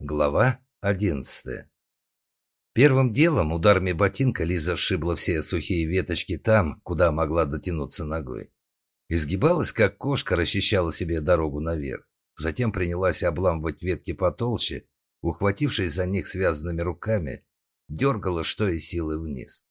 Глава одиннадцатая. Первым делом ударами ботинка Лиза сшибла все сухие веточки там, куда могла дотянуться ногой. Изгибалась, как кошка, расчищала себе дорогу наверх. Затем принялась обламывать ветки потолще, ухватившись за них связанными руками, дергала что из силы вниз.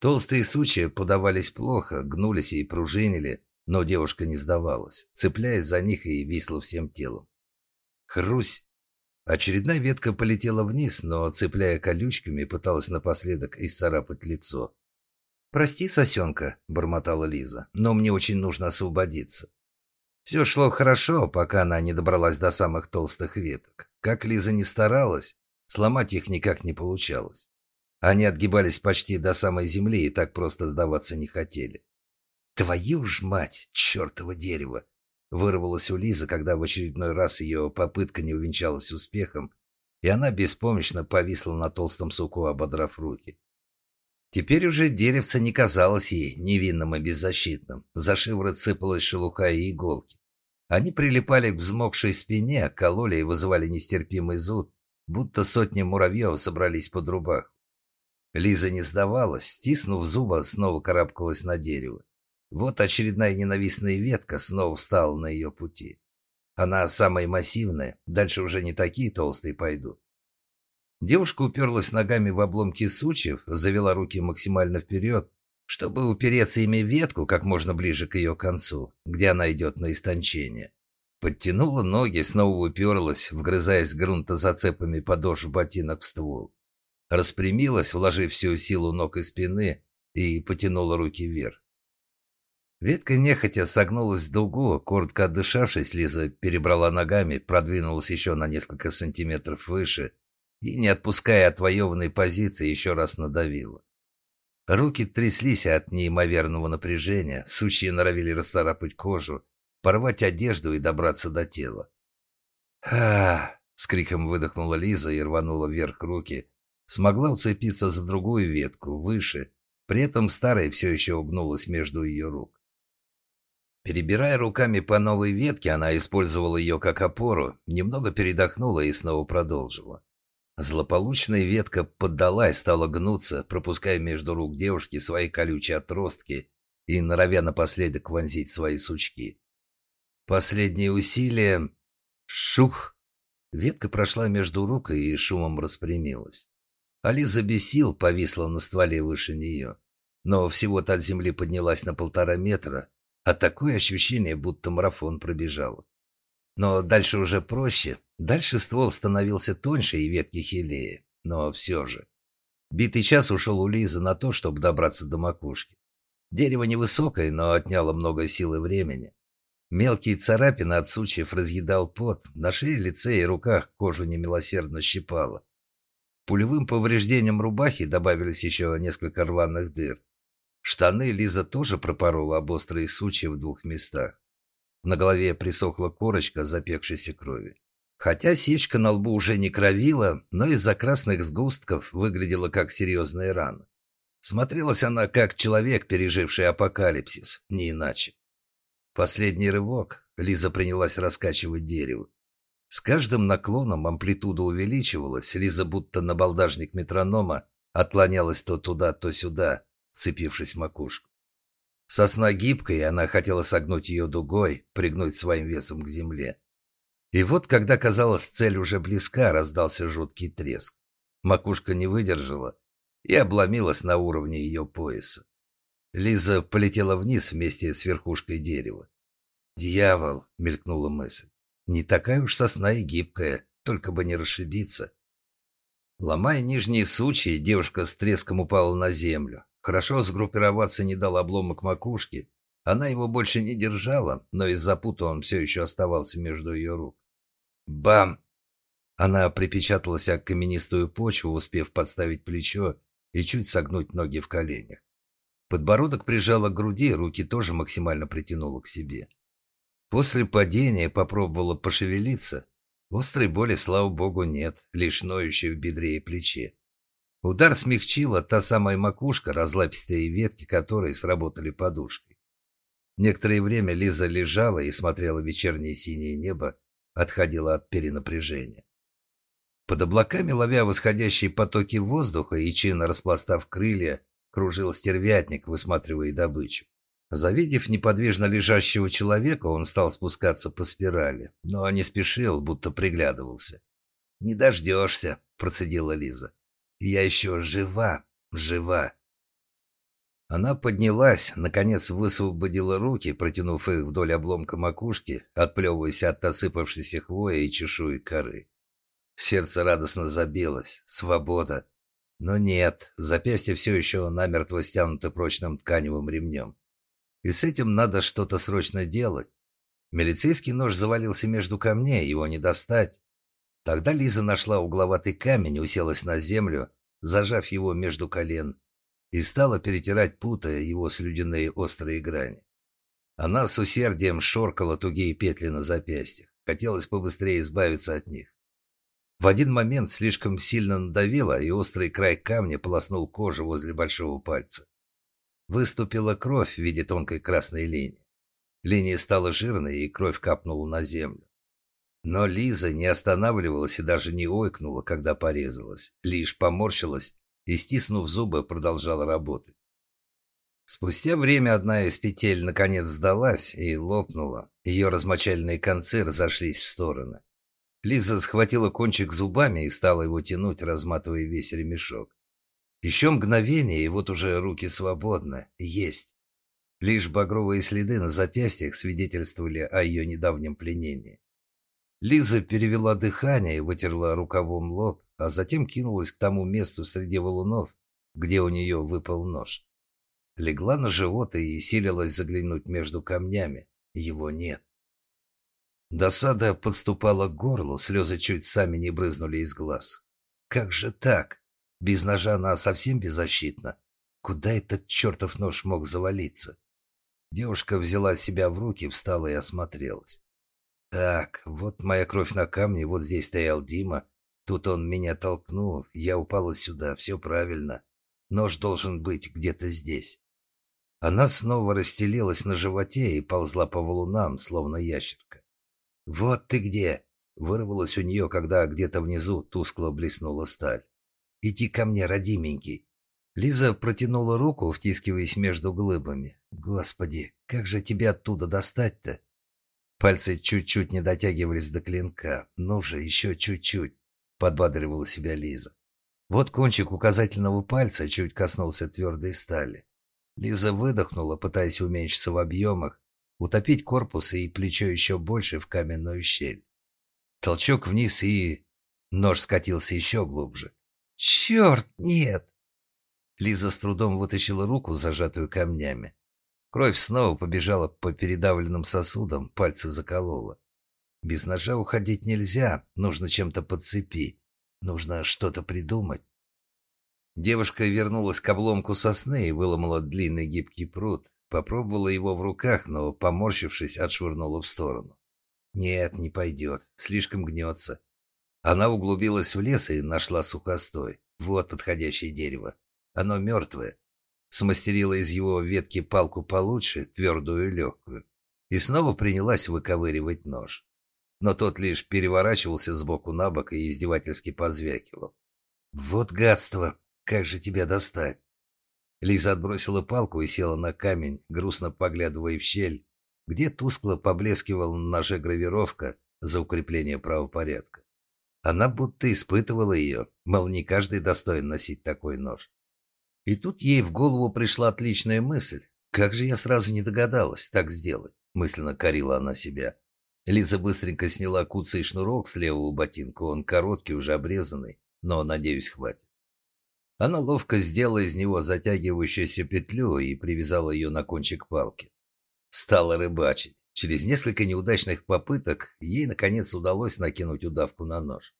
Толстые сучья подавались плохо, гнулись и пружинили, но девушка не сдавалась, цепляясь за них и висла всем телом. Хрусь! Очередная ветка полетела вниз, но, цепляя колючками, пыталась напоследок исцарапать лицо. «Прости, сосенка», — бормотала Лиза, — «но мне очень нужно освободиться». Все шло хорошо, пока она не добралась до самых толстых веток. Как Лиза не старалась, сломать их никак не получалось. Они отгибались почти до самой земли и так просто сдаваться не хотели. «Твою ж мать, чертово дерево!» Вырвалась у Лизы, когда в очередной раз ее попытка не увенчалась успехом, и она беспомощно повисла на толстом суку, ободрав руки. Теперь уже деревце не казалось ей невинным и беззащитным. За шиворот сыпалась шелуха и иголки. Они прилипали к взмокшей спине, кололи и вызывали нестерпимый зуд, будто сотни муравьев собрались под рубах. Лиза не сдавалась, стиснув зубы, снова карабкалась на дерево. Вот очередная ненавистная ветка снова встала на ее пути. Она самая массивная, дальше уже не такие толстые пойдут. Девушка уперлась ногами в обломки сучьев, завела руки максимально вперед, чтобы упереться ими в ветку как можно ближе к ее концу, где она идет на истончение. Подтянула ноги, снова уперлась, вгрызаясь грунта зацепами подошв ботинок в ствол. Распрямилась, вложив всю силу ног и спины, и потянула руки вверх. Ветка нехотя согнулась в дугу, коротко отдышавшись, Лиза перебрала ногами, продвинулась еще на несколько сантиметров выше и, не отпуская отвоеванной позиции, еще раз надавила. Руки тряслись от неимоверного напряжения, сучьи норовили расцарапать кожу, порвать одежду и добраться до тела. «Ах!» — с криком выдохнула Лиза и рванула вверх руки. Смогла уцепиться за другую ветку, выше, при этом старая все еще угнулась между ее рук. Перебирая руками по новой ветке, она использовала ее как опору, немного передохнула и снова продолжила. Злополучная ветка поддалась, стала гнуться, пропуская между рук девушки свои колючие отростки и норовя напоследок вонзить свои сучки. Последние усилия... Шух! Ветка прошла между рук и шумом распрямилась. Ализа бесил, повисла на стволе выше нее. Но всего-то от земли поднялась на полтора метра, а такое ощущение, будто марафон пробежал. Но дальше уже проще. Дальше ствол становился тоньше и ветки хилее. Но все же. Битый час ушел у Лизы на то, чтобы добраться до макушки. Дерево невысокое, но отняло много сил и времени. Мелкие царапины от сучьев разъедал пот, на шее, лице и руках кожу немилосердно щипало. Пулевым повреждением рубахи добавились еще несколько рваных дыр. Штаны Лиза тоже пропорола об острые сучья в двух местах. На голове присохла корочка запекшейся крови. Хотя сечка на лбу уже не кровила, но из-за красных сгустков выглядела как серьезная рана. Смотрелась она как человек, переживший апокалипсис, не иначе. Последний рывок Лиза принялась раскачивать дерево. С каждым наклоном амплитуда увеличивалась, Лиза будто на балдажник метронома отклонялась то туда, то сюда, цепившись в макушку. Сосна гибкая, она хотела согнуть ее дугой, пригнуть своим весом к земле. И вот, когда казалось, цель уже близка, раздался жуткий треск. Макушка не выдержала и обломилась на уровне ее пояса. Лиза полетела вниз вместе с верхушкой дерева. «Дьявол!» — мелькнула мысль. «Не такая уж сосна и гибкая, только бы не расшибиться». Ломая нижние сучья, девушка с треском упала на землю. Хорошо сгруппироваться не дал обломок макушки. Она его больше не держала, но из-за пута он все еще оставался между ее рук. Бам! Она припечаталась о каменистую почву, успев подставить плечо и чуть согнуть ноги в коленях. Подбородок прижала к груди, руки тоже максимально притянула к себе. После падения попробовала пошевелиться. Острой боли, слава богу, нет, лишь ноющей в бедре и плече. Удар смягчила та самая макушка, разлапистые ветки которой сработали подушкой. Некоторое время Лиза лежала и смотрела вечернее синее небо, отходила от перенапряжения. Под облаками, ловя восходящие потоки воздуха и чинно распластав крылья, кружил стервятник, высматривая добычу. Завидев неподвижно лежащего человека, он стал спускаться по спирали, но не спешил, будто приглядывался. «Не дождешься», — процедила Лиза. «Я еще жива, жива». Она поднялась, наконец высвободила руки, протянув их вдоль обломка макушки, отплевываясь от осыпавшейся хвои и чешуи коры. Сердце радостно забилось. Свобода. Но нет, запястье все еще намертво стянуто прочным тканевым ремнем. И с этим надо что-то срочно делать. Милицейский нож завалился между камней, его не достать. Тогда Лиза нашла угловатый камень, уселась на землю, зажав его между колен, и стала перетирать, путая его слюдяные острые грани. Она с усердием шоркала тугие петли на запястьях. Хотелось побыстрее избавиться от них. В один момент слишком сильно надавило, и острый край камня полоснул кожу возле большого пальца. Выступила кровь в виде тонкой красной линии. Линия стала жирной, и кровь капнула на землю. Но Лиза не останавливалась и даже не ойкнула, когда порезалась, лишь поморщилась и, стиснув зубы, продолжала работать. Спустя время одна из петель наконец сдалась и лопнула. Ее размочальные концы разошлись в стороны. Лиза схватила кончик зубами и стала его тянуть, разматывая весь ремешок. Еще мгновение, и вот уже руки свободны. Есть. Лишь багровые следы на запястьях свидетельствовали о ее недавнем пленении. Лиза перевела дыхание вытерла рукавом лоб, а затем кинулась к тому месту среди валунов, где у нее выпал нож. Легла на живот и силилась заглянуть между камнями. Его нет. Досада подступала к горлу, слезы чуть сами не брызнули из глаз. Как же так? Без ножа она совсем беззащитна. Куда этот чертов нож мог завалиться? Девушка взяла себя в руки, встала и осмотрелась. Так, вот моя кровь на камне, вот здесь стоял Дима. Тут он меня толкнул, я упала сюда, все правильно. Нож должен быть где-то здесь. Она снова расстелилась на животе и ползла по валунам, словно ящерка. «Вот ты где!» — вырвалось у нее, когда где-то внизу тускло блеснула сталь. Иди ко мне, родименький». Лиза протянула руку, втискиваясь между глыбами. «Господи, как же тебя оттуда достать-то?» Пальцы чуть-чуть не дотягивались до клинка. «Ну же, еще чуть-чуть», — подбадривала себя Лиза. Вот кончик указательного пальца чуть коснулся твердой стали. Лиза выдохнула, пытаясь уменьшиться в объемах, утопить корпус и плечо еще больше в каменную щель. Толчок вниз и... Нож скатился еще глубже. «Черт, нет!» Лиза с трудом вытащила руку, зажатую камнями. Кровь снова побежала по передавленным сосудам, пальцы заколола. Без ножа уходить нельзя, нужно чем-то подцепить. Нужно что-то придумать. Девушка вернулась к обломку сосны и выломала длинный гибкий пруд. Попробовала его в руках, но, поморщившись, отшвырнула в сторону. «Нет, не пойдет. Слишком гнется. Она углубилась в лес и нашла сухостой. Вот подходящее дерево. Оно мертвое. Смастерила из его ветки палку получше, твердую и легкую. И снова принялась выковыривать нож. Но тот лишь переворачивался сбоку на бок и издевательски позвякивал. «Вот гадство! Как же тебя достать?» Лиза отбросила палку и села на камень, грустно поглядывая в щель, где тускло поблескивала на ноже гравировка за укрепление правопорядка. Она будто испытывала ее, мол, не каждый достоин носить такой нож. И тут ей в голову пришла отличная мысль. «Как же я сразу не догадалась так сделать?» – мысленно корила она себя. Лиза быстренько сняла куцый шнурок с левого ботинка, он короткий, уже обрезанный, но, надеюсь, хватит. Она ловко сделала из него затягивающуюся петлю и привязала ее на кончик палки. Стала рыбачить. Через несколько неудачных попыток ей, наконец, удалось накинуть удавку на нож.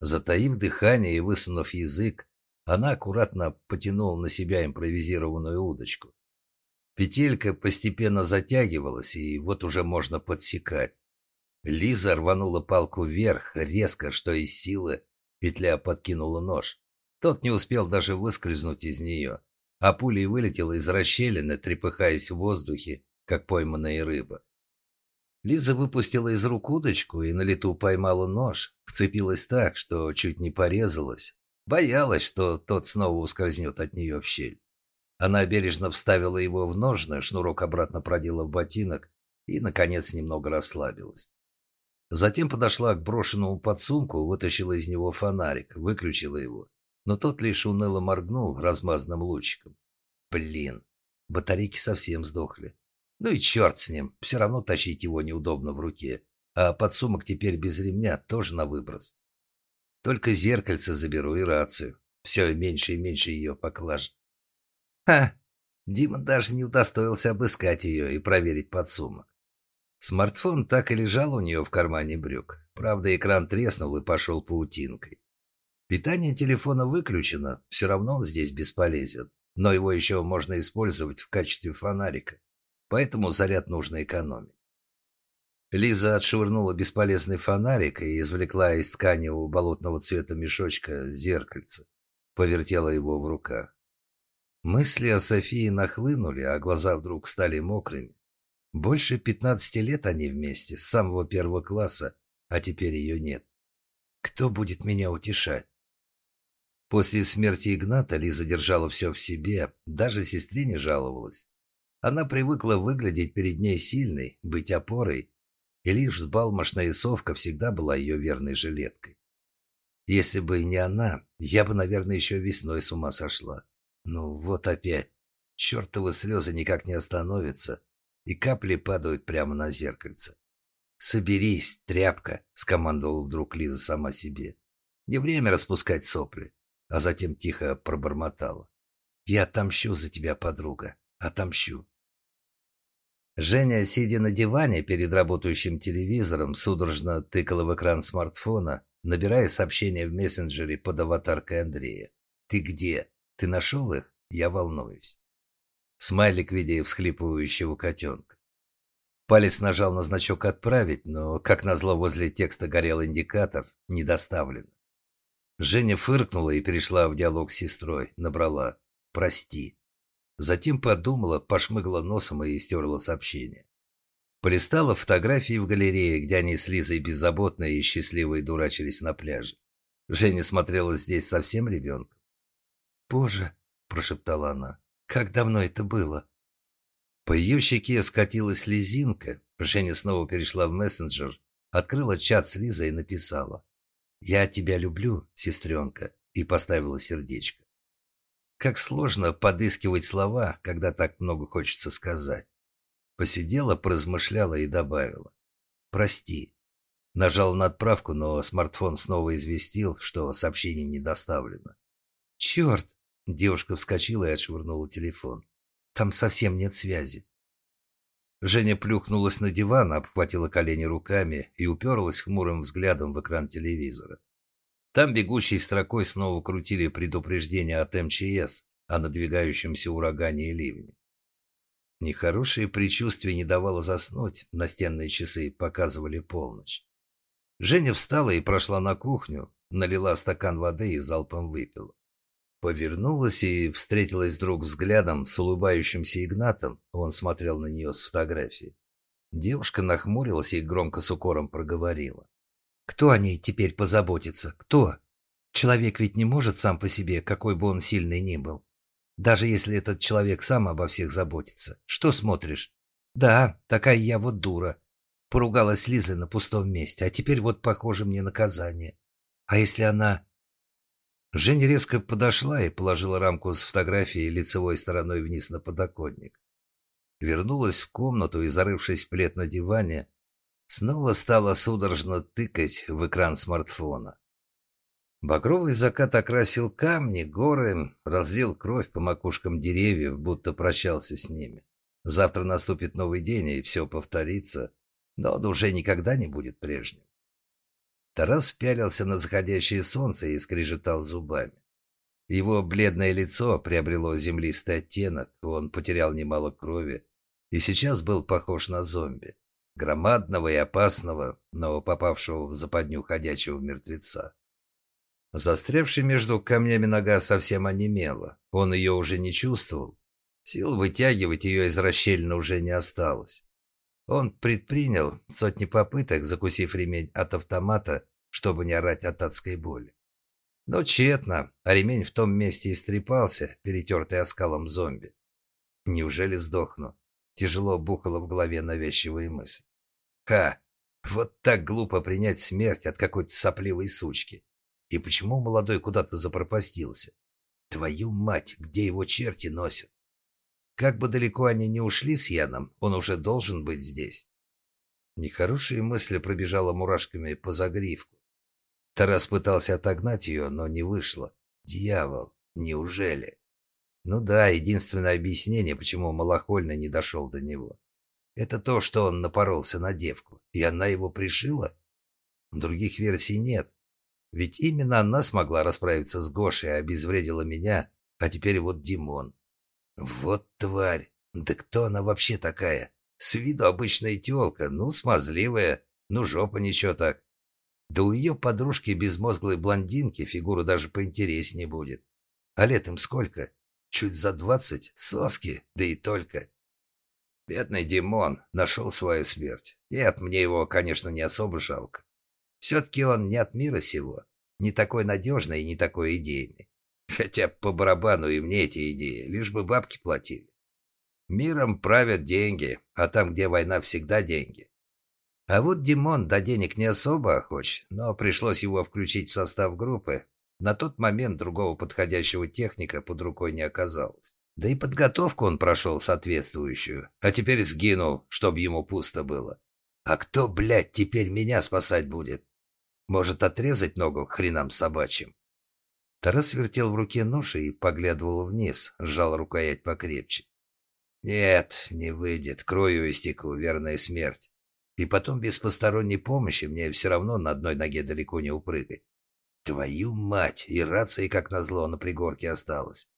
Затаив дыхание и высунув язык, она аккуратно потянула на себя импровизированную удочку. Петелька постепенно затягивалась, и вот уже можно подсекать. Лиза рванула палку вверх, резко, что из силы, петля подкинула нож. Тот не успел даже выскользнуть из нее, а пулей вылетела из расщелины, трепыхаясь в воздухе, как пойманная рыба. Лиза выпустила из рук удочку и на лету поймала нож, вцепилась так, что чуть не порезалась. Боялась, что тот снова ускользнет от нее в щель. Она бережно вставила его в ножны, шнурок обратно продела в ботинок и, наконец, немного расслабилась. Затем подошла к брошенному подсумку, вытащила из него фонарик, выключила его. Но тот лишь уныло моргнул размазанным лучиком. Блин, батарейки совсем сдохли. Ну и черт с ним, все равно тащить его неудобно в руке. А подсумок теперь без ремня, тоже на выброс. Только зеркальце заберу и рацию. Все меньше и меньше ее поклажь. Ха! Дима даже не удостоился обыскать ее и проверить подсумок. Смартфон так и лежал у нее в кармане брюк. Правда, экран треснул и пошел паутинкой. Питание телефона выключено, все равно он здесь бесполезен. Но его еще можно использовать в качестве фонарика. Поэтому заряд нужно экономить. Лиза отшвырнула бесполезный фонарик и извлекла из тканевого болотного цвета мешочка зеркальце. Повертела его в руках. Мысли о Софии нахлынули, а глаза вдруг стали мокрыми. Больше пятнадцати лет они вместе, с самого первого класса, а теперь ее нет. Кто будет меня утешать? После смерти Игната Лиза держала все в себе, даже сестре не жаловалась. Она привыкла выглядеть перед ней сильной, быть опорой, и лишь взбалмошная совка всегда была ее верной жилеткой. Если бы не она, я бы, наверное, еще весной с ума сошла. Ну вот опять. Чертовы слезы никак не остановятся и капли падают прямо на зеркальце. «Соберись, тряпка!» — скомандовала вдруг Лиза сама себе. «Не время распускать сопли!» А затем тихо пробормотала. «Я отомщу за тебя, подруга, отомщу!» Женя, сидя на диване перед работающим телевизором, судорожно тыкала в экран смартфона, набирая сообщения в мессенджере под аватаркой Андрея. «Ты где? Ты нашел их? Я волнуюсь». Смайлик в виде всхлипывающего котенка. Палец нажал на значок «Отправить», но, как назло, возле текста горел индикатор «Не доставлено». Женя фыркнула и перешла в диалог с сестрой, набрала «Прости». Затем подумала, пошмыгла носом и стерла сообщение. Полистала фотографии в галерее, где они с Лизой беззаботно и счастливо дурачились на пляже. Женя смотрела здесь совсем ребенком. «Боже!» – прошептала она. Как давно это было? По ее щеке скатилась слезинка. Женя снова перешла в мессенджер, открыла чат с Лизой и написала. «Я тебя люблю, сестренка», и поставила сердечко. Как сложно подыскивать слова, когда так много хочется сказать. Посидела, поразмышляла и добавила. «Прости». Нажал на отправку, но смартфон снова известил, что сообщение не доставлено. «Черт!» Девушка вскочила и отшвырнула телефон. «Там совсем нет связи». Женя плюхнулась на диван, обхватила колени руками и уперлась хмурым взглядом в экран телевизора. Там бегущей строкой снова крутили предупреждение от МЧС о надвигающемся урагане и ливне. Нехорошее предчувствие не давало заснуть, настенные часы показывали полночь. Женя встала и прошла на кухню, налила стакан воды и залпом выпила. Повернулась и встретилась вдруг взглядом с улыбающимся Игнатом. Он смотрел на нее с фотографии. Девушка нахмурилась и громко с укором проговорила. «Кто о ней теперь позаботится? Кто? Человек ведь не может сам по себе, какой бы он сильный ни был. Даже если этот человек сам обо всех заботится. Что смотришь? Да, такая я вот дура. Поругалась Лиза на пустом месте, а теперь вот, похоже, мне наказание. А если она Женя резко подошла и положила рамку с фотографией лицевой стороной вниз на подоконник. Вернулась в комнату и, зарывшись в плед на диване, снова стала судорожно тыкать в экран смартфона. Багровый закат окрасил камни, горы, разлил кровь по макушкам деревьев, будто прощался с ними. Завтра наступит новый день, и все повторится, но он уже никогда не будет прежним. Тарас пялился на заходящее солнце и скрежетал зубами. Его бледное лицо приобрело землистый оттенок, он потерял немало крови и сейчас был похож на зомби. Громадного и опасного, но попавшего в западню ходячего мертвеца. Застрявший между камнями нога совсем онемела. Он ее уже не чувствовал. Сил вытягивать ее из расщелины уже не осталось. Он предпринял сотни попыток, закусив ремень от автомата, чтобы не орать от адской боли. Но тщетно, а ремень в том месте истрепался, перетертый оскалом зомби. Неужели сдохну? Тяжело бухало в голове навязчивые мысли. Ха! Вот так глупо принять смерть от какой-то сопливой сучки. И почему молодой куда-то запропастился? Твою мать, где его черти носят? Как бы далеко они не ушли с Яном, он уже должен быть здесь. Нехорошие мысли пробежала мурашками по загривку. Тарас пытался отогнать ее, но не вышло. Дьявол, неужели? Ну да, единственное объяснение, почему Малахольный не дошел до него. Это то, что он напоролся на девку, и она его пришила? Других версий нет. Ведь именно она смогла расправиться с Гошей, обезвредила меня, а теперь вот Димон. Вот тварь! Да кто она вообще такая? С виду обычная тёлка, ну, смазливая, ну, жопа ничего так. Да у ее подружки безмозглой блондинки фигура даже поинтереснее будет. А летом сколько? Чуть за двадцать? Соски? Да и только. Бедный Димон нашел свою смерть. Нет, мне его, конечно, не особо жалко. Все-таки он не от мира сего, не такой надежный и не такой идейный. Хотя по барабану и мне эти идеи, лишь бы бабки платили. Миром правят деньги, а там, где война, всегда деньги. А вот Димон до денег не особо охоч, но пришлось его включить в состав группы. На тот момент другого подходящего техника под рукой не оказалось. Да и подготовку он прошел соответствующую, а теперь сгинул, чтобы ему пусто было. А кто, блядь, теперь меня спасать будет? Может, отрезать ногу хренам собачьим? Тарас вертел в руке нож и поглядывал вниз, сжал рукоять покрепче. «Нет, не выйдет. Кровью истеку, верная смерть. И потом без посторонней помощи мне все равно на одной ноге далеко не упрыгать. Твою мать! И рация, как назло, на пригорке осталась.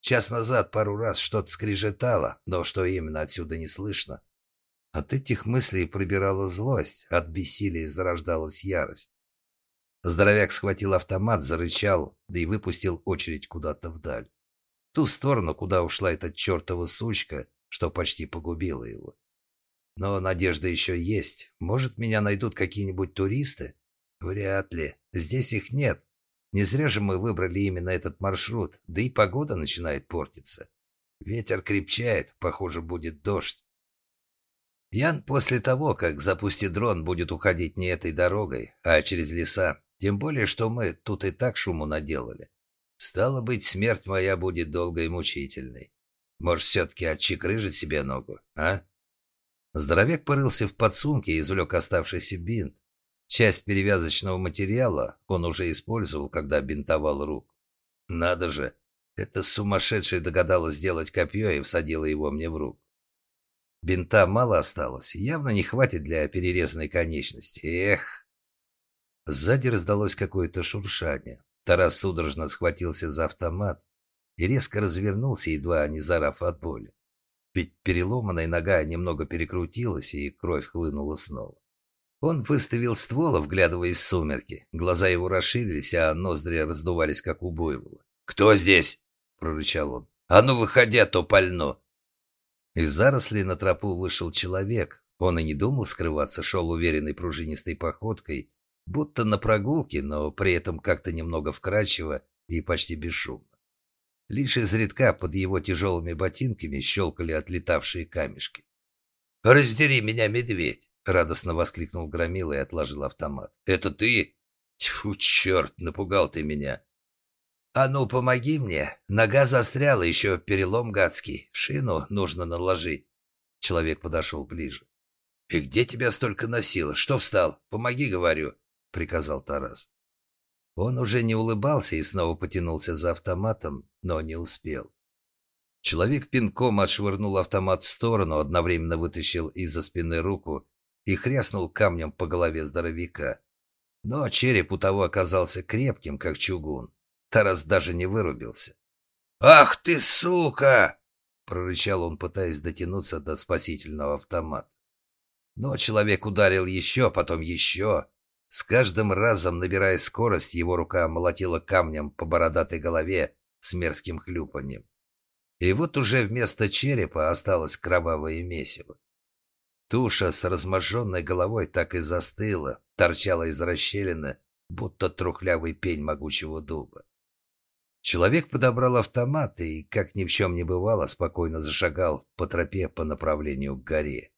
Час назад пару раз что-то скрежетало, но что именно отсюда не слышно. От этих мыслей пробирала злость, от бессилия зарождалась ярость. Здоровяк схватил автомат, зарычал, да и выпустил очередь куда-то вдаль. В ту сторону, куда ушла эта чертова сучка, что почти погубила его. Но надежда еще есть. Может, меня найдут какие-нибудь туристы? Вряд ли. Здесь их нет. Не зря же мы выбрали именно этот маршрут, да и погода начинает портиться. Ветер крепчает, похоже, будет дождь. Ян после того, как запустит дрон, будет уходить не этой дорогой, а через леса. Тем более, что мы тут и так шуму наделали. Стало быть, смерть моя будет долгой и мучительной. Может, все-таки отчекрыжить себе ногу, а? Здоровяк порылся в подсумке и извлек оставшийся бинт. Часть перевязочного материала он уже использовал, когда бинтовал рук. Надо же, эта сумасшедшая догадалась сделать копье и всадила его мне в руку. Бинта мало осталось, явно не хватит для перерезанной конечности. Эх! Сзади раздалось какое-то шуршание. Тарас судорожно схватился за автомат и резко развернулся, едва не зарав от боли. Ведь переломанная нога немного перекрутилась, и кровь хлынула снова. Он выставил ствол, вглядываясь в сумерки. Глаза его расширились, а ноздри раздувались, как у буйвола. «Кто здесь?» – прорычал он. «А ну, выходи, а то пально!» Из зарослей на тропу вышел человек. Он и не думал скрываться, шел уверенной пружинистой походкой, будто на прогулке, но при этом как-то немного вкрадчиво и почти бесшумно. Лишь изредка под его тяжелыми ботинками щелкали отлетавшие камешки. «Раздери меня, медведь!» — радостно воскликнул Громила и отложил автомат. «Это ты? Тьфу, черт, напугал ты меня!» «А ну, помоги мне! Нога застряла, еще перелом гадский. Шину нужно наложить». Человек подошел ближе. «И где тебя столько носило? Что встал? Помоги, говорю», — приказал Тарас. Он уже не улыбался и снова потянулся за автоматом, но не успел. Человек пинком отшвырнул автомат в сторону, одновременно вытащил из-за спины руку и хряснул камнем по голове здоровяка. Но череп у того оказался крепким, как чугун. Тарас даже не вырубился. «Ах ты, сука!» — прорычал он, пытаясь дотянуться до спасительного автомата. Но человек ударил еще, потом еще. С каждым разом, набирая скорость, его рука молотила камнем по бородатой голове с мерзким хлюпаньем. И вот уже вместо черепа осталось кровавое месиво. Туша с разможженной головой так и застыла, торчала из расщелины, будто трухлявый пень могучего дуба. Человек подобрал автомат и, как ни в чем не бывало, спокойно зашагал по тропе по направлению к горе.